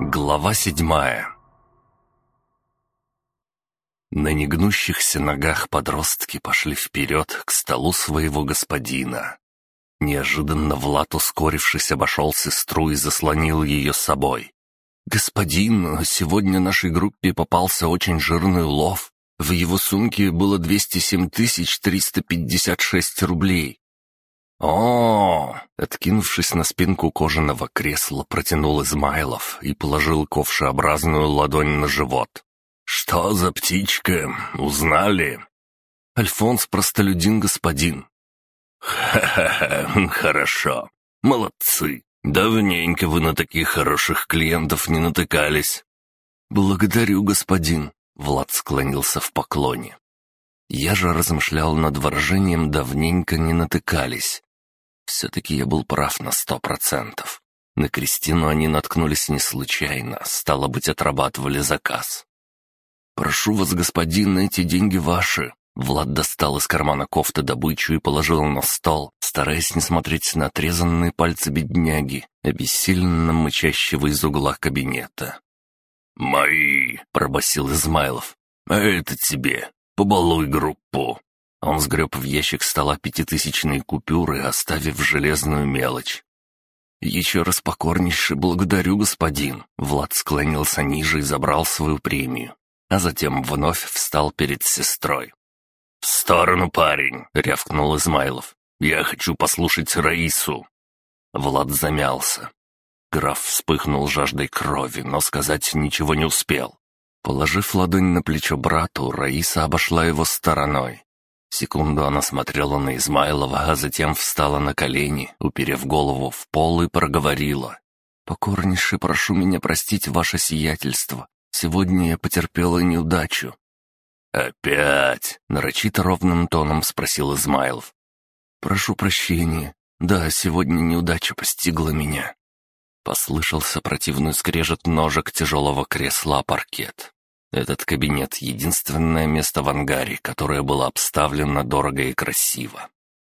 Глава седьмая На негнущихся ногах подростки пошли вперед к столу своего господина. Неожиданно Влад, ускорившись, обошел сестру и заслонил ее собой. «Господин, сегодня нашей группе попался очень жирный улов. В его сумке было 207 356 рублей. О, откинувшись на спинку кожаного кресла, протянул Измайлов и положил ковшеобразную ладонь на живот. «Что за птичка? Узнали?» «Альфонс простолюдин, господин». «Ха-ха-ха, хорошо. Молодцы. Давненько вы на таких хороших клиентов не натыкались». «Благодарю, господин», — Влад склонился в поклоне. Я же размышлял над выражением «давненько не натыкались». Все-таки я был прав на сто процентов. На Кристину они наткнулись не случайно, стало быть, отрабатывали заказ. «Прошу вас, господин, эти деньги ваши». Влад достал из кармана кофты добычу и положил на стол, стараясь не смотреть на отрезанные пальцы бедняги, обессиленно мычащего из угла кабинета. «Мои!» — пробасил Измайлов. «А это тебе! Побалуй группу!» Он сгреб в ящик стола пятитысячные купюры, оставив железную мелочь. «Еще раз покорнейше благодарю, господин!» Влад склонился ниже и забрал свою премию, а затем вновь встал перед сестрой. «В сторону, парень!» — рявкнул Измайлов. «Я хочу послушать Раису!» Влад замялся. Граф вспыхнул жаждой крови, но сказать ничего не успел. Положив ладонь на плечо брату, Раиса обошла его стороной. Секунду она смотрела на Измайлова, а затем встала на колени, уперев голову в пол и проговорила. «Покорнейше прошу меня простить ваше сиятельство. Сегодня я потерпела неудачу». «Опять?» — нарочито ровным тоном спросил Измайлов. «Прошу прощения. Да, сегодня неудача постигла меня». Послышался противный скрежет ножек тяжелого кресла паркет. Этот кабинет — единственное место в ангаре, которое было обставлено дорого и красиво.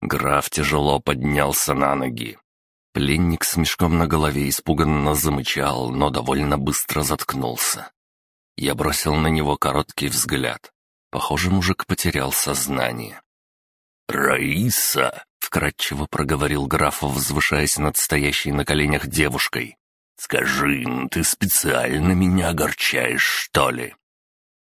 Граф тяжело поднялся на ноги. Пленник с мешком на голове испуганно замычал, но довольно быстро заткнулся. Я бросил на него короткий взгляд. Похоже, мужик потерял сознание. «Раиса!» — вкратчиво проговорил граф, возвышаясь над стоящей на коленях девушкой. «Скажи, ты специально меня огорчаешь, что ли?»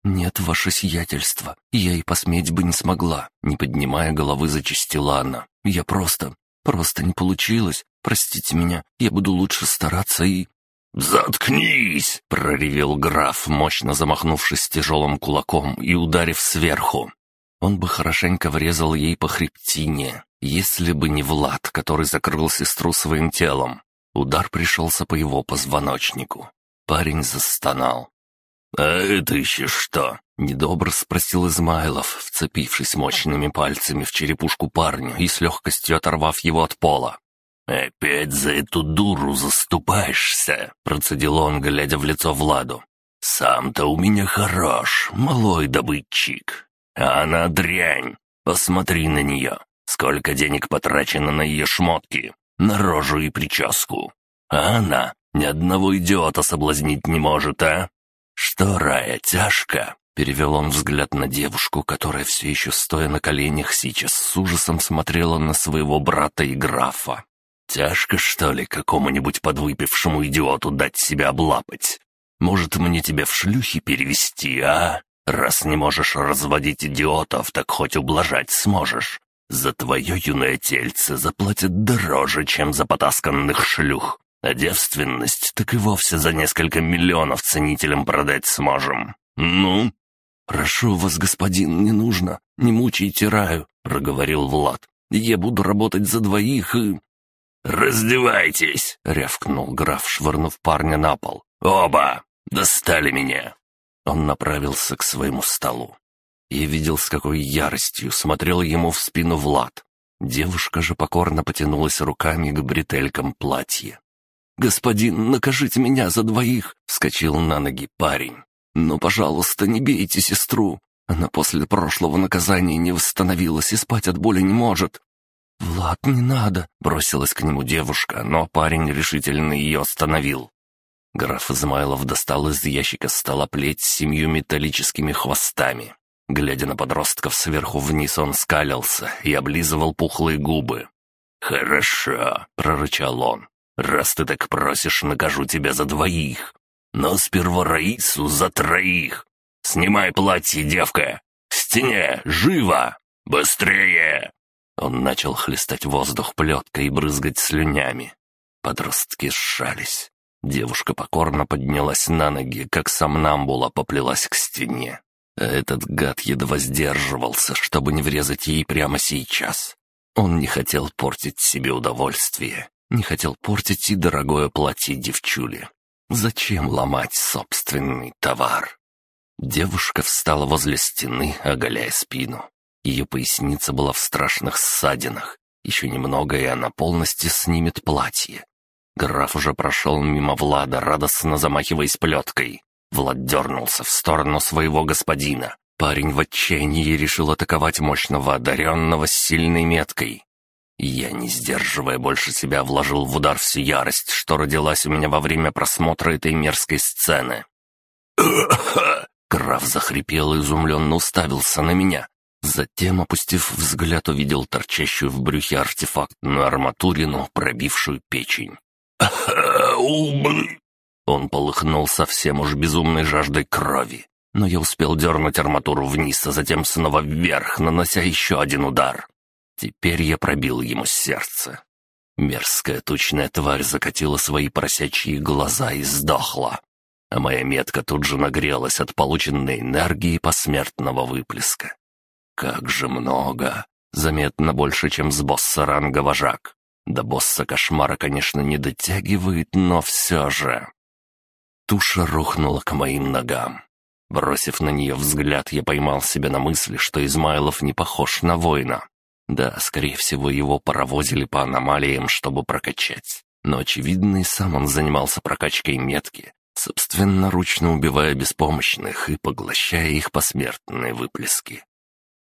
«Нет, ваше сиятельство, я и посметь бы не смогла», — не поднимая головы, зачастила она. «Я просто, просто не получилось. Простите меня, я буду лучше стараться и...» «Заткнись!» — проревел граф, мощно замахнувшись тяжелым кулаком и ударив сверху. Он бы хорошенько врезал ей по хребтине, если бы не Влад, который закрыл сестру своим телом. Удар пришелся по его позвоночнику. Парень застонал. «А это еще что?» — недобро спросил Измайлов, вцепившись мощными пальцами в черепушку парня и с легкостью оторвав его от пола. «Опять за эту дуру заступаешься», — процедил он, глядя в лицо Владу. «Сам-то у меня хорош, малой добытчик. А она дрянь. Посмотри на нее. Сколько денег потрачено на ее шмотки на рожу и прическу. А она ни одного идиота соблазнить не может, а? Что, Рая, тяжко?» Перевел он взгляд на девушку, которая все еще стоя на коленях сейчас с ужасом смотрела на своего брата и графа. «Тяжко, что ли, какому-нибудь подвыпившему идиоту дать себя облапать? Может, мне тебя в шлюхи перевести, а? Раз не можешь разводить идиотов, так хоть ублажать сможешь. За твое юное тельце заплатят дороже, чем за потасканных шлюх. А девственность так и вовсе за несколько миллионов ценителям продать сможем. Ну?» «Прошу вас, господин, не нужно. Не мучайте Раю», — проговорил Влад. «Я буду работать за двоих и...» «Раздевайтесь!» — рявкнул граф, швырнув парня на пол. «Оба! Достали меня!» Он направился к своему столу. Я видел, с какой яростью смотрел ему в спину Влад. Девушка же покорно потянулась руками к бретелькам платья. «Господин, накажите меня за двоих!» — вскочил на ноги парень. «Но, пожалуйста, не бейте сестру. Она после прошлого наказания не восстановилась и спать от боли не может». «Влад, не надо!» — бросилась к нему девушка, но парень решительно ее остановил. Граф Измайлов достал из ящика стола плеть с семью металлическими хвостами. Глядя на подростков сверху вниз, он скалился и облизывал пухлые губы. «Хорошо», — прорычал он. «Раз ты так просишь, накажу тебя за двоих. Но сперва Раису за троих. Снимай платье, девка! К стене! Живо! Быстрее!» Он начал хлестать воздух плеткой и брызгать слюнями. Подростки сжались. Девушка покорно поднялась на ноги, как сомнамбула поплелась к стене. А этот гад едва сдерживался, чтобы не врезать ей прямо сейчас. Он не хотел портить себе удовольствие, не хотел портить и дорогое платье девчули. Зачем ломать собственный товар? Девушка встала возле стены, оголяя спину. Ее поясница была в страшных ссадинах. Еще немного, и она полностью снимет платье. Граф уже прошел мимо Влада, радостно замахиваясь плеткой. Влад дернулся в сторону своего господина. Парень в отчаянии решил атаковать мощного одаренного с сильной меткой. Я, не сдерживая больше себя, вложил в удар всю ярость, что родилась у меня во время просмотра этой мерзкой сцены. Граф захрипел и изумленно уставился на меня. Затем, опустив взгляд, увидел торчащую в брюхе артефактную арматурину, пробившую печень. Он полыхнул совсем уж безумной жаждой крови. Но я успел дернуть арматуру вниз, а затем снова вверх, нанося еще один удар. Теперь я пробил ему сердце. Мерзкая тучная тварь закатила свои просячие глаза и сдохла. А моя метка тут же нагрелась от полученной энергии посмертного выплеска. Как же много! Заметно больше, чем с босса ранга вожак. До босса кошмара, конечно, не дотягивает, но все же... Туша рухнула к моим ногам. Бросив на нее взгляд, я поймал себя на мысли, что Измайлов не похож на воина. Да, скорее всего, его паровозили по аномалиям, чтобы прокачать. Но, очевидно, и сам он занимался прокачкой метки, собственноручно убивая беспомощных и поглощая их посмертные выплески.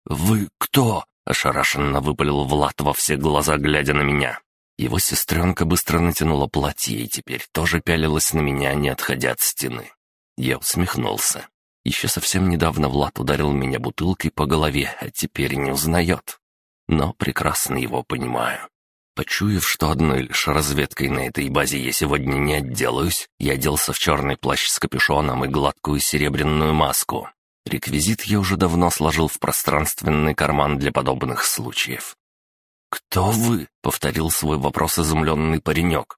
«Вы кто?» — ошарашенно выпалил Влад во все глаза, глядя на меня. Его сестренка быстро натянула платье и теперь тоже пялилась на меня, не отходя от стены. Я усмехнулся. Еще совсем недавно Влад ударил меня бутылкой по голове, а теперь не узнает. Но прекрасно его понимаю. Почуяв, что одной лишь разведкой на этой базе я сегодня не отделаюсь, я оделся в черный плащ с капюшоном и гладкую серебряную маску. Реквизит я уже давно сложил в пространственный карман для подобных случаев. «Кто вы?» — повторил свой вопрос изумленный паренек.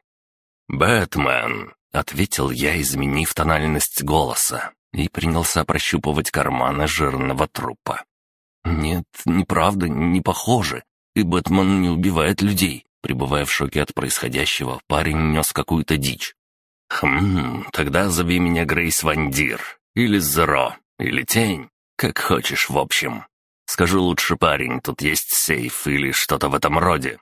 «Бэтмен», — ответил я, изменив тональность голоса, и принялся прощупывать карманы жирного трупа. «Нет, неправда, не похоже, и Бэтмен не убивает людей». Пребывая в шоке от происходящего, парень нес какую-то дичь. «Хм, тогда зови меня Грейс Вандир, или Зеро, или Тень, как хочешь, в общем. Скажи лучше, парень, тут есть сейф или что-то в этом роде?»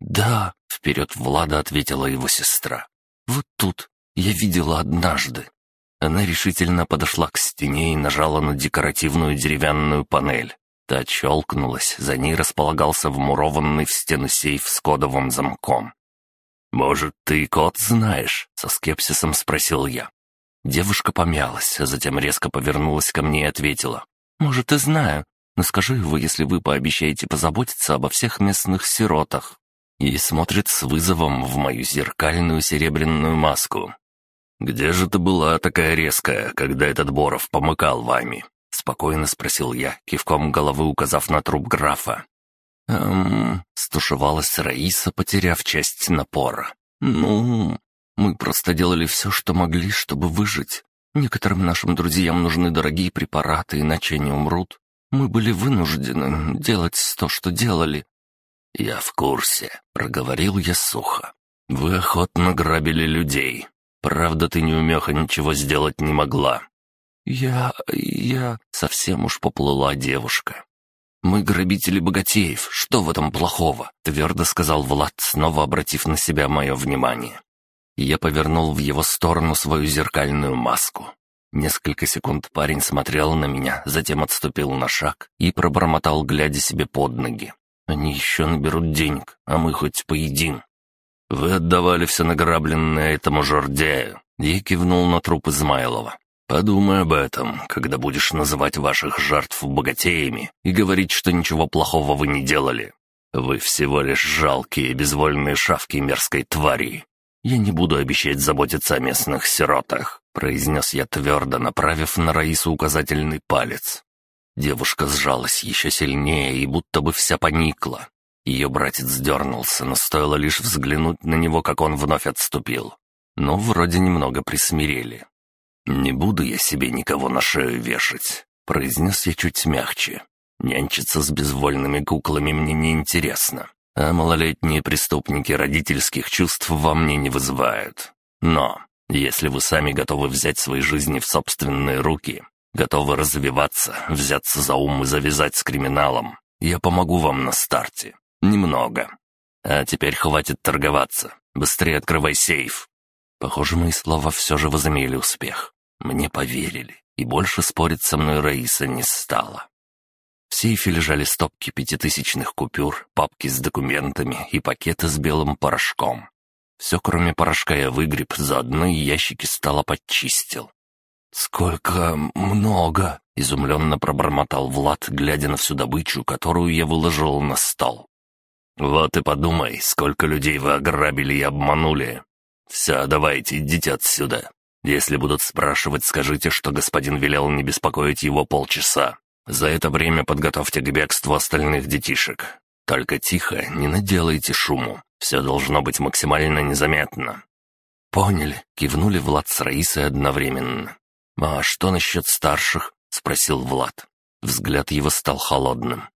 «Да», — вперед Влада ответила его сестра. «Вот тут. Я видела однажды». Она решительно подошла к стене и нажала на декоративную деревянную панель. Та щелкнулась, за ней располагался вмурованный в стену сейф с кодовым замком. «Может, ты код знаешь?» — со скепсисом спросил я. Девушка помялась, а затем резко повернулась ко мне и ответила. «Может, и знаю, но скажу его, если вы пообещаете позаботиться обо всех местных сиротах». И смотрит с вызовом в мою зеркальную серебряную маску. «Где же ты была такая резкая, когда этот Боров помыкал вами?» — спокойно спросил я, кивком головы указав на труп графа. «Эм...» — стушевалась Раиса, потеряв часть напора. «Ну...» Мы просто делали все, что могли, чтобы выжить. Некоторым нашим друзьям нужны дорогие препараты, иначе они умрут. Мы были вынуждены делать то, что делали». «Я в курсе», — проговорил я сухо. «Вы охотно грабили людей. Правда, ты неумеха ничего сделать не могла». «Я... я...» — совсем уж поплыла девушка. «Мы грабители богатеев, что в этом плохого?» — твердо сказал Влад, снова обратив на себя мое внимание. Я повернул в его сторону свою зеркальную маску. Несколько секунд парень смотрел на меня, затем отступил на шаг и пробормотал, глядя себе под ноги. «Они еще наберут денег, а мы хоть поедим». «Вы отдавали все награбленное этому жердяю. Я кивнул на труп Измайлова. «Подумай об этом, когда будешь называть ваших жертв богатеями и говорить, что ничего плохого вы не делали. Вы всего лишь жалкие, безвольные шавки мерзкой твари. Я не буду обещать заботиться о местных сиротах», — произнес я твердо, направив на Раису указательный палец. Девушка сжалась еще сильнее и будто бы вся поникла. Ее братец дернулся, но стоило лишь взглянуть на него, как он вновь отступил. Но вроде немного присмирели. «Не буду я себе никого на шею вешать», — произнес я чуть мягче. «Нянчиться с безвольными куклами мне не интересно, а малолетние преступники родительских чувств во мне не вызывают. Но если вы сами готовы взять свои жизни в собственные руки, готовы развиваться, взяться за ум и завязать с криминалом, я помогу вам на старте. Немного. А теперь хватит торговаться. Быстрее открывай сейф». Похоже, мои слова все же возымели успех. Мне поверили, и больше спорить со мной Раиса не стала. В сейфе лежали стопки пятитысячных купюр, папки с документами и пакеты с белым порошком. Все, кроме порошка, я выгреб, заодно и ящики стало подчистил. «Сколько много!» — изумленно пробормотал Влад, глядя на всю добычу, которую я выложил на стол. «Вот и подумай, сколько людей вы ограбили и обманули. Все, давайте, идите отсюда. Если будут спрашивать, скажите, что господин велел не беспокоить его полчаса. За это время подготовьте к бегству остальных детишек. Только тихо, не наделайте шуму. Все должно быть максимально незаметно». «Поняли», — кивнули Влад с Раисой одновременно. «А что насчет старших?» — спросил Влад. Взгляд его стал холодным.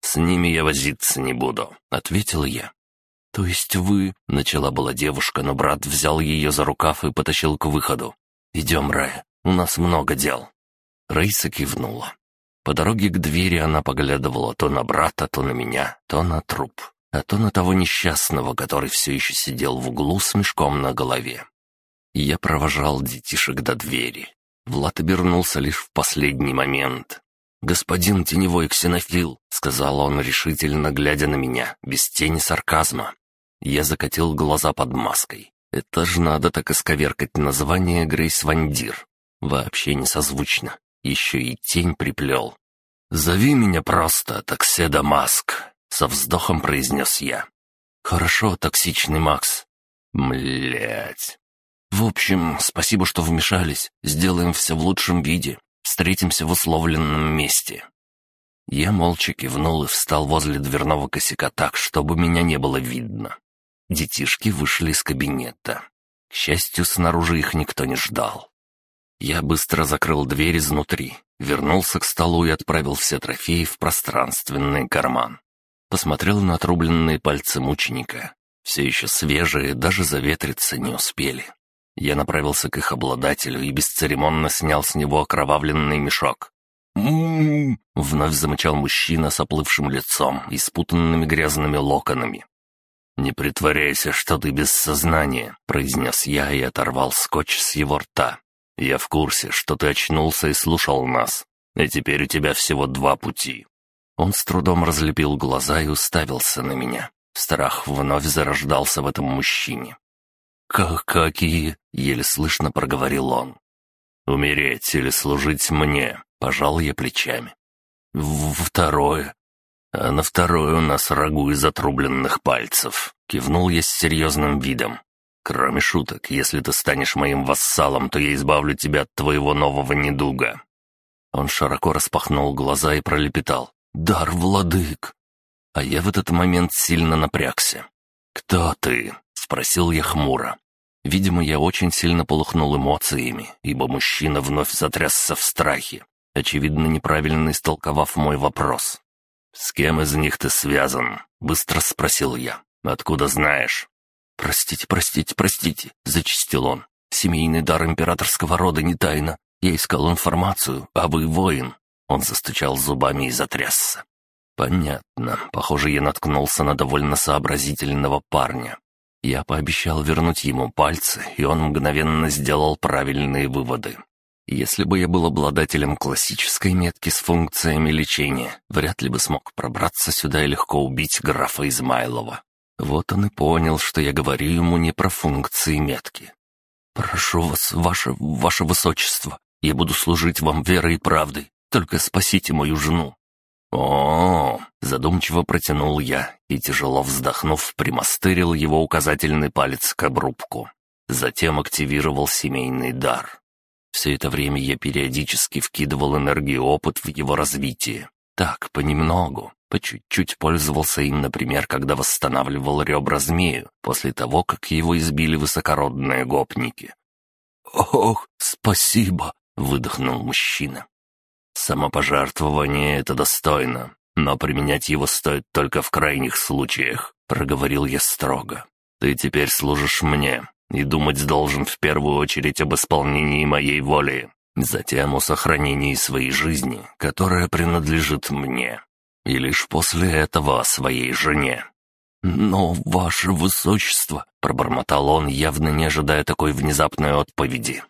«С ними я возиться не буду», — ответил я. «То есть вы...» — начала была девушка, но брат взял ее за рукав и потащил к выходу. «Идем, Рая, у нас много дел». Раиса кивнула. По дороге к двери она поглядывала то на брата, то на меня, то на труп, а то на того несчастного, который все еще сидел в углу с мешком на голове. Я провожал детишек до двери. Влад обернулся лишь в последний момент. «Господин теневой ксенофил», — сказал он решительно, глядя на меня, без тени сарказма. Я закатил глаза под маской. Это ж надо так исковеркать название Грейс Вандир. Вообще не созвучно. Еще и тень приплел. «Зови меня просто Такседа Маск», — со вздохом произнес я. «Хорошо, токсичный Макс». Млять. В общем, спасибо, что вмешались. Сделаем все в лучшем виде. Встретимся в условленном месте». Я молча кивнул и встал возле дверного косяка так, чтобы меня не было видно. Детишки вышли из кабинета. К счастью, снаружи их никто не ждал. Я быстро закрыл дверь изнутри, вернулся к столу и отправил все трофеи в пространственный карман. Посмотрел на отрубленные пальцы мученика. Все еще свежие, даже заветриться не успели. Я направился к их обладателю и бесцеремонно снял с него окровавленный мешок. «М-м-м!» — вновь замычал мужчина с оплывшим лицом и спутанными грязными локонами. «Не притворяйся, что ты без сознания», — произнес я и оторвал скотч с его рта. «Я в курсе, что ты очнулся и слушал нас, и теперь у тебя всего два пути». Он с трудом разлепил глаза и уставился на меня. Страх вновь зарождался в этом мужчине. «Как какие?» — еле слышно проговорил он. «Умереть или служить мне?» — пожал я плечами. «Второе». «А на второе у нас рагу из отрубленных пальцев», — кивнул я с серьезным видом. «Кроме шуток, если ты станешь моим вассалом, то я избавлю тебя от твоего нового недуга». Он широко распахнул глаза и пролепетал. «Дар, владык!» А я в этот момент сильно напрягся. «Кто ты?» Спросил я хмуро. Видимо, я очень сильно полыхнул эмоциями, ибо мужчина вновь затрясся в страхе, очевидно, неправильно истолковав мой вопрос. «С кем из них ты связан?» — быстро спросил я. «Откуда знаешь?» «Простите, простите, простите», — зачистил он. «Семейный дар императорского рода не тайна. Я искал информацию, а вы воин». Он застучал зубами и затрясся. «Понятно. Похоже, я наткнулся на довольно сообразительного парня. Я пообещал вернуть ему пальцы, и он мгновенно сделал правильные выводы. Если бы я был обладателем классической метки с функциями лечения, вряд ли бы смог пробраться сюда и легко убить графа Измайлова. Вот он и понял, что я говорю ему не про функции метки. «Прошу вас, ваше, ваше высочество, я буду служить вам верой и правдой, только спасите мою жену». О, -о, -о задумчиво протянул я и, тяжело вздохнув, примастырил его указательный палец к обрубку. Затем активировал семейный дар. Все это время я периодически вкидывал энергию опыт в его развитие. Так, понемногу, по чуть-чуть пользовался им, например, когда восстанавливал ребра змею, после того, как его избили высокородные гопники. «Ох, спасибо!» — выдохнул мужчина. «Самопожертвование — это достойно, но применять его стоит только в крайних случаях», — проговорил я строго. «Ты теперь служишь мне, и думать должен в первую очередь об исполнении моей воли, затем о сохранении своей жизни, которая принадлежит мне, и лишь после этого о своей жене». «Но, ваше высочество», — пробормотал он, явно не ожидая такой внезапной отповеди.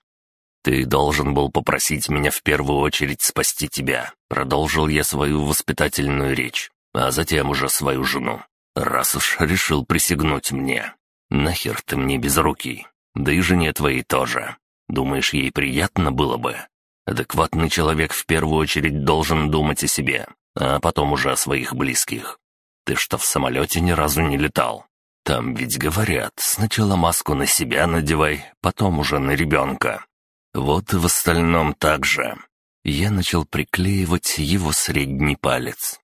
«Ты должен был попросить меня в первую очередь спасти тебя», — продолжил я свою воспитательную речь, а затем уже свою жену. «Раз уж решил присягнуть мне, нахер ты мне без руки, да и жене твоей тоже. Думаешь, ей приятно было бы? Адекватный человек в первую очередь должен думать о себе, а потом уже о своих близких. Ты что, в самолете ни разу не летал? Там ведь говорят, сначала маску на себя надевай, потом уже на ребенка. Вот и в остальном так же. Я начал приклеивать его средний палец.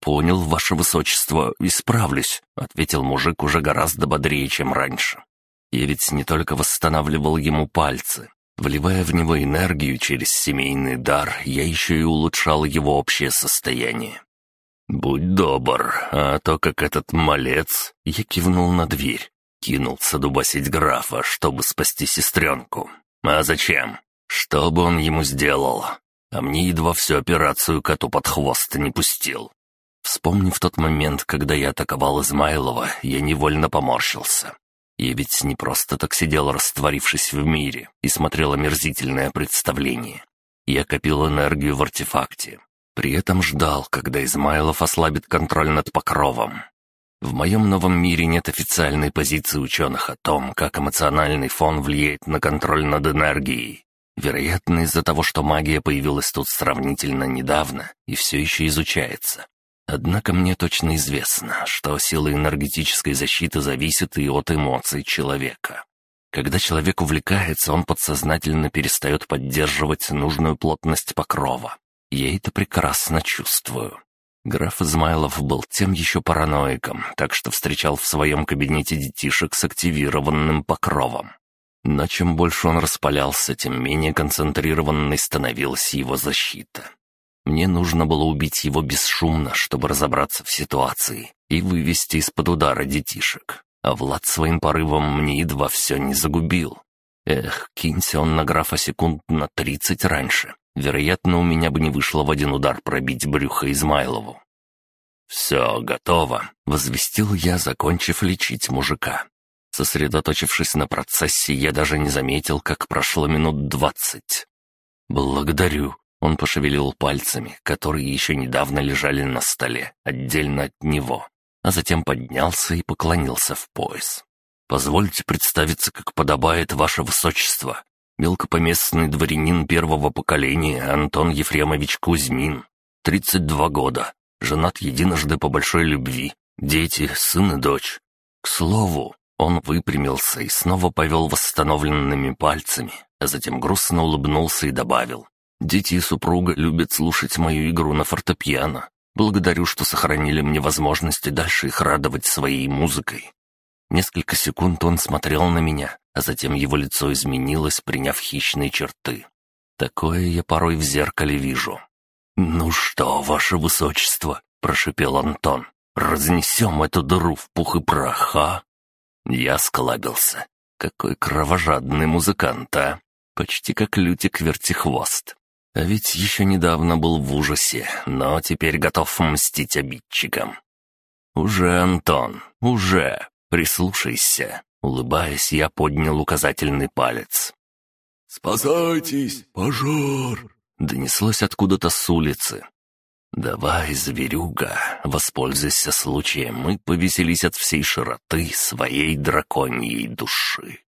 «Понял, ваше высочество, исправлюсь», — ответил мужик уже гораздо бодрее, чем раньше. Я ведь не только восстанавливал ему пальцы. Вливая в него энергию через семейный дар, я еще и улучшал его общее состояние. «Будь добр, а то как этот малец...» Я кивнул на дверь. Кинулся дубасить графа, чтобы спасти сестренку. А зачем? Что бы он ему сделал? А мне едва всю операцию коту под хвост не пустил. Вспомнив тот момент, когда я атаковал Измайлова, я невольно поморщился. Я ведь не просто так сидел, растворившись в мире, и смотрел омерзительное представление. Я копил энергию в артефакте. При этом ждал, когда Измайлов ослабит контроль над покровом. В моем новом мире нет официальной позиции ученых о том, как эмоциональный фон влияет на контроль над энергией. Вероятно, из-за того, что магия появилась тут сравнительно недавно и все еще изучается. Однако мне точно известно, что сила энергетической защиты зависит и от эмоций человека. Когда человек увлекается, он подсознательно перестает поддерживать нужную плотность покрова. Я это прекрасно чувствую. Граф Измайлов был тем еще параноиком, так что встречал в своем кабинете детишек с активированным покровом. Но чем больше он распалялся, тем менее концентрированной становилась его защита. Мне нужно было убить его бесшумно, чтобы разобраться в ситуации и вывести из-под удара детишек. А Влад своим порывом мне едва все не загубил. Эх, кинься он на графа секунд на тридцать раньше. Вероятно, у меня бы не вышло в один удар пробить брюхо Измайлову. «Все, готово», — возвестил я, закончив лечить мужика. Сосредоточившись на процессе, я даже не заметил, как прошло минут двадцать. «Благодарю», — он пошевелил пальцами, которые еще недавно лежали на столе, отдельно от него, а затем поднялся и поклонился в пояс. «Позвольте представиться, как подобает ваше высочество мелкопоместный дворянин первого поколения Антон Ефремович Кузьмин, 32 года, женат единожды по большой любви, дети, сын и дочь. К слову, он выпрямился и снова повел восстановленными пальцами, а затем грустно улыбнулся и добавил. «Дети и супруга любят слушать мою игру на фортепиано. Благодарю, что сохранили мне возможность дальше их радовать своей музыкой. Несколько секунд он смотрел на меня, а затем его лицо изменилось, приняв хищные черты. Такое я порой в зеркале вижу. «Ну что, ваше высочество», — прошипел Антон, — «разнесем эту дыру в пух и прах, а?» Я склабился. Какой кровожадный музыкант, а! Почти как Лютик Вертихвост. А ведь еще недавно был в ужасе, но теперь готов мстить обидчикам. «Уже, Антон, уже!» «Прислушайся!» Улыбаясь, я поднял указательный палец. «Спасайтесь! Пожар!» Донеслось откуда-то с улицы. «Давай, зверюга, воспользуйся случаем и повеселись от всей широты своей драконьей души».